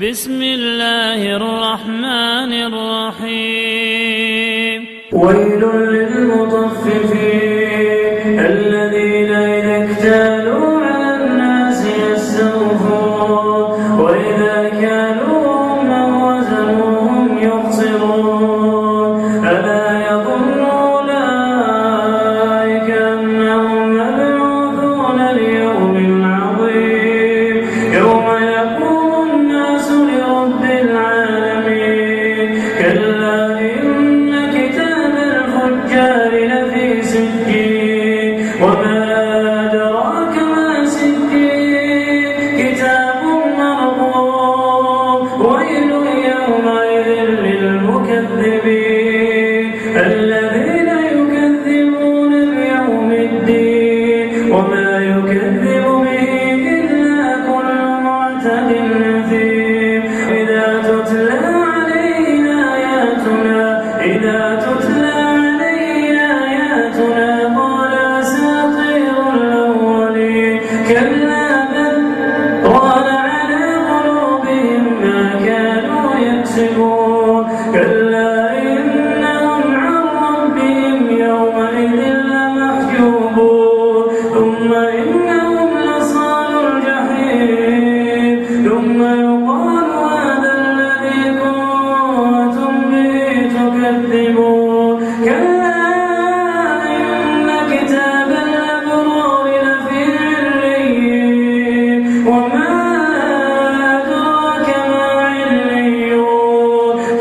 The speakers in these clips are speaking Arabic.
بسم الله الرحمن الرحيم. ويل للمطففين الذين إذا اكتالوا على الناس يستوفون وإذا كانوهم أو وزنوهم يخسرون. ألا كلا إن كتاب لفي سجين. وما أدراك ما سجين. كتاب ويل للمكذبين. الذين يكذبون بيوم الدين. وما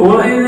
well,